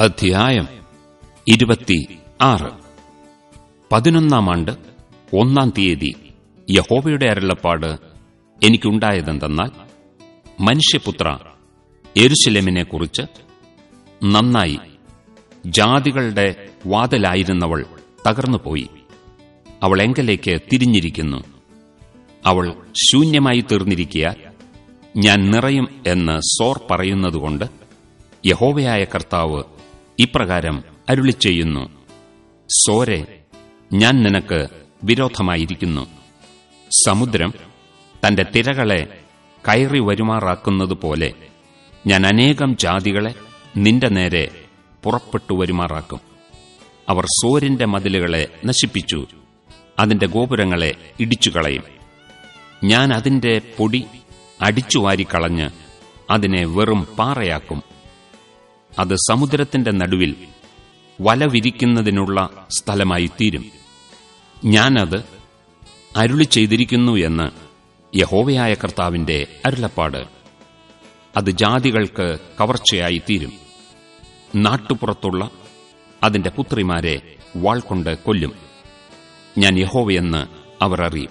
അധ്യായം ഇരുപത്തി ആറ് പതിനൊന്നാം ആണ്ട് ഒന്നാം തീയതി യഹോവയുടെ അരുളപ്പാട് എനിക്കുണ്ടായതെന്തെന്നാൽ മനുഷ്യപുത്ര എരുശിലെമിനെക്കുറിച്ച് നന്നായി ജാതികളുടെ വാതിലായിരുന്നവൾ തകർന്നുപോയി. അവൾ എങ്കലേക്ക് തിരിഞ്ഞിരിക്കുന്നു. അവൾ ശൂന്യമായി തീർന്നിരിക്കുക ഞാൻ നിറയും എന്ന് സോർ പറയുന്നതുകൊണ്ട് യഹോവയായ കർത്താവ് ഇപ്രകാരം അരുളി ചെയ്യുന്നു. സോരെ ഞാൻ നിനക്ക് വിരോധമായിരിക്കുന്നു. സമുദ്രം തന്റെ തിരകളെ കയറി വരുമാറാക്കുന്നതുപോലെ ഞാൻ അനേകം ജാതികളെ നിന്റെ നേരെ പുറപ്പെട്ടു വരുമാറാക്കും. അവർ സോരിന്റെ മതിലുകളെ നശിപ്പിച്ചു അതിന്റെ ഗോപുരങ്ങളെ ഇടിച്ചുകളയും. ഞാൻ അതിന്റെ പൊടി അടിച്ചുവാരിക്കളഞ്ഞ് അതിനെ വെറും പാറയാക്കും. അത് സമുദ്രത്തിന്റെ നടുവിൽ വല വിരിക്കുന്നതിനുള്ള സ്ഥലമായി തീരും ഞാനത് അരുളി ചെയ്തിരിക്കുന്നു എന്ന് യഹോവയായ കർത്താവിന്റെ അരുളപ്പാട്. അത് ജാതികൾക്ക് കവർച്ചയായി തീരും നാട്ടുപുറത്തുള്ള അതിന്റെ പുത്രിമാരെ വാൾകൊണ്ട് കൊല്ലും. ഞാൻ യഹോവയെന്ന് അവർ അറിയും.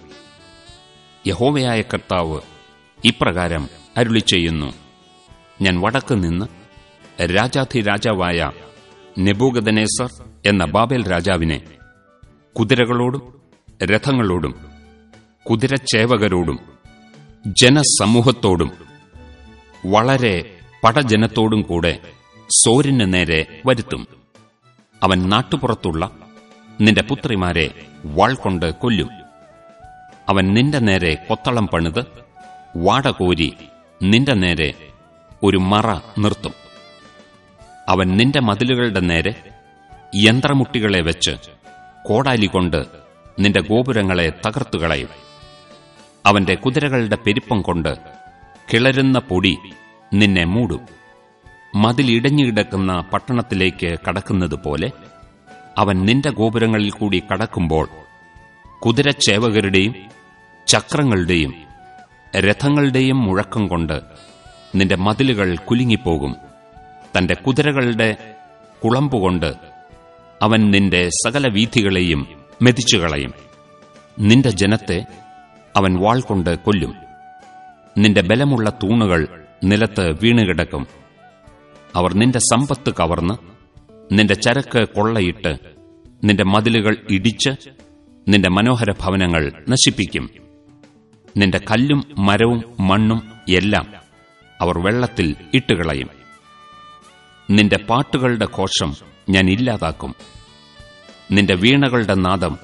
യഹോവയായ കർത്താവ് ഇപ്രകാരം അരുളി ചെയ്യുന്നു ഞാൻ വടക്ക് നിന്ന് രാജാധിരാജാവായ നെബൂഗദനേസർ എന്ന ബാബേൽ രാജാവിനെ കുതിരകളോടും രഥങ്ങളോടും കുതിരച്ചേവകരോടും ജനസമൂഹത്തോടും വളരെ പടജനത്തോടും കൂടെ സോരിന് നേരെ വരുത്തും. അവൻ നാട്ടുപുറത്തുള്ള നിന്റെ പുത്രിമാരെ വാൾകൊണ്ട് കൊല്ലും. അവൻ നിന്റെ നേരെ കൊത്തളം പണിത് വാടകോരി നിന്റെ നേരെ ഒരു മറ നിർത്തും. അവൻ നിന്റെ മതിലുകളുടെ നേരെ യന്ത്രമുട്ടികളെ വെച്ച് കോടാലി കൊണ്ട് നിന്റെ ഗോപുരങ്ങളെ തകർത്തുകളയും അവന്റെ കുതിരകളുടെ പെരുപ്പം കൊണ്ട് കിളരുന്ന പൊടി നിന്നെ മൂടും. മതിലിടഞ്ഞുകിടക്കുന്ന പട്ടണത്തിലേക്ക് കടക്കുന്നതുപോലെ അവൻ നിന്റെ ഗോപുരങ്ങളിൽ കൂടി കടക്കുമ്പോൾ കുതിരച്ചേവകരുടെയും ചക്രങ്ങളുടെയും രഥങ്ങളുടെയും മുഴക്കം കൊണ്ട് നിന്റെ മതിലുകൾ കുലുങ്ങിപ്പോകും. തന്റെ കുതിരകളുടെ കുളമ്പുകൊണ്ട് അവൻ നിന്റെ സകല വീഥികളെയും മെതിച്ചുകളയും. നിന്റെ ജനത്തെ അവൻ വാൾ കൊണ്ട് കൊല്ലും. നിന്റെ ബലമുള്ള തൂണുകൾ നിലത്ത് വീണുകിടക്കും. അവർ നിന്റെ സമ്പത്ത് കവർന്ന് നിന്റെ ചരക്ക് കൊള്ളയിട്ട് നിന്റെ മതിലുകൾ ഇടിച്ച് നിന്റെ മനോഹര ഭവനങ്ങൾ നശിപ്പിക്കും. നിന്റെ കല്ലും മരവും മണ്ണും എല്ലാം അവർ വെള്ളത്തിൽ ഇട്ടുകളയും. നിന്റെ പാട്ടുകളുടെ കോശം ഞാൻ ഇല്ലാതാക്കും. നിന്റെ വീണകളുടെ നാദം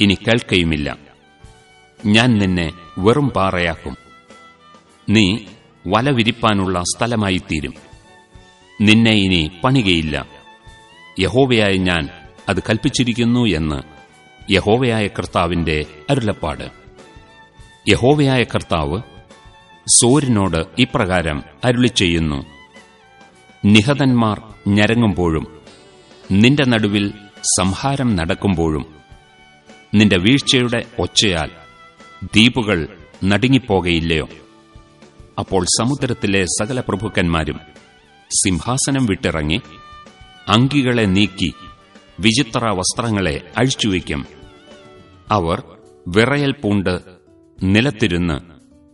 ഇനി കേൾക്കയുമില്ല. ഞാൻ നിന്നെ വെറും പാറയാക്കും. നീ വല വിരിപ്പാനുള്ള സ്ഥലമായി തീരും നിന്നെ ഇനി പണികയില്ല. യഹോവയായ ഞാൻ അത് കൽപ്പിച്ചിരിക്കുന്നു എന്ന് യഹോവയായ കർത്താവിന്റെ അരുളപ്പാട്. യഹോവയായ കർത്താവ് സോരിനോട് ഇപ്രകാരം അരുളി ചെയ്യുന്നു നിഹതന്മാർ ഞരങ്ങുമ്പോഴും നിന്റെ നടുവിൽ സംഹാരം നടക്കുമ്പോഴും നിന്റെ വീഴ്ചയുടെ ഒച്ചയാൽ ദ്വീപുകൾ നടുങ്ങിപ്പോകയില്ലയോ? അപ്പോൾ സമുദ്രത്തിലെ സകല പ്രഭുക്കന്മാരും സിംഹാസനം വിട്ടിറങ്ങി അങ്കികളെ നീക്കി വിചിത്ര വസ്ത്രങ്ങളെ അഴിച്ചുവയ്ക്കും അവർ വിറയൽ പൂണ്ട് നിലത്തിരുന്ന്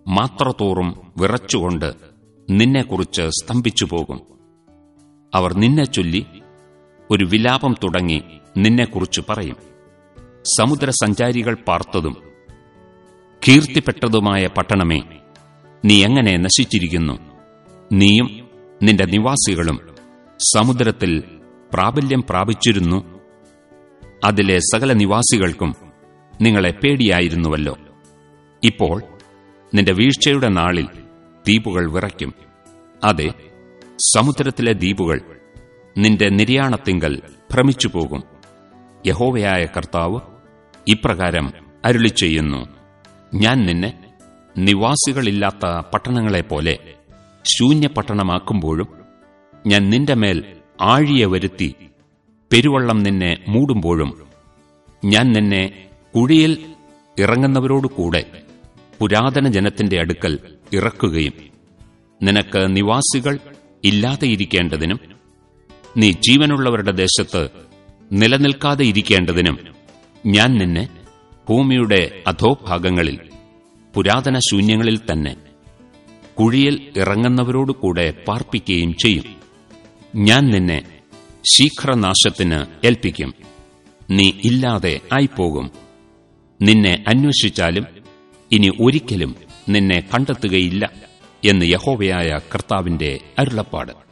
മാത്രത്തോറും വിറച്ചുകൊണ്ട് നിന്നെക്കുറിച്ച് സ്തംഭിച്ചുപോകും. അവർ നിന്നെ ചൊല്ലി ഒരു വിലാപം തുടങ്ങി നിന്നെക്കുറിച്ച് പറയും. സമുദ്രസഞ്ചാരികൾ പാർത്തതും കീർത്തിപ്പെട്ടതുമായ പട്ടണമേ നീ എങ്ങനെ നശിച്ചിരിക്കുന്നു? നീയും നിന്റെ നിവാസികളും സമുദ്രത്തിൽ പ്രാബല്യം പ്രാപിച്ചിരുന്നു? അതിലെ സകല നിവാസികൾക്കും നിങ്ങളെ പേടിയായിരുന്നുവല്ലോ. ഇപ്പോൾ നിന്റെ വീഴ്ചയുടെ നാളിൽ ദ്വീപുകൾ വിറയ്ക്കും. അതെ സമുദ്രത്തിലെ ദ്വീപുകൾ നിന്റെ നിര്യാണത്തിങ്കൽ ഭ്രമിച്ചു പോകും യഹോവയായ കർത്താവ് ഇപ്രകാരം അരുളി ചെയ്യുന്നു ഞാൻ നിന്നെ നിവാസികളില്ലാത്ത പട്ടണങ്ങളെപ്പോലെ ശൂന്യപട്ടണമാക്കുമ്പോഴും ഞാൻ നിന്റെ മേൽ ആഴിയെ വരുത്തി പെരുവള്ളം നിന്നെ മൂടുമ്പോഴും ഞാൻ നിന്നെ കുഴിയിൽ ഇറങ്ങുന്നവരോടുകൂടെ പുരാതന ജനത്തിന്റെ അടുക്കൽ ഇറക്കുകയും നിനക്ക് നിവാസികൾ ഇല്ലാതെയിരിക്കേണ്ടതിനും നീ ജീവനുള്ളവരുടെ ദേശത്ത് നിലനിൽക്കാതെ ഇരിക്കേണ്ടതിനും ഞാൻ നിന്നെ ഭൂമിയുടെ അധോഭാഗങ്ങളിൽ പുരാതന ശൂന്യങ്ങളിൽ തന്നെ കുഴിയിൽ ഇറങ്ങുന്നവരോടുകൂടെ പാർപ്പിക്കുകയും ചെയ്യും. ഞാൻ നിന്നെ ശീഘ്രനാശത്തിന് ഏൽപ്പിക്കും. നീ ഇല്ലാതെ ആയിപ്പോകും. നിന്നെ അന്വേഷിച്ചാലും ഇനി ഒരിക്കലും നിന്നെ കണ്ടെത്തുകയില്ല. എന്ന് യഹോവയായ കർത്താവിന്റെ അരുളപ്പാട്.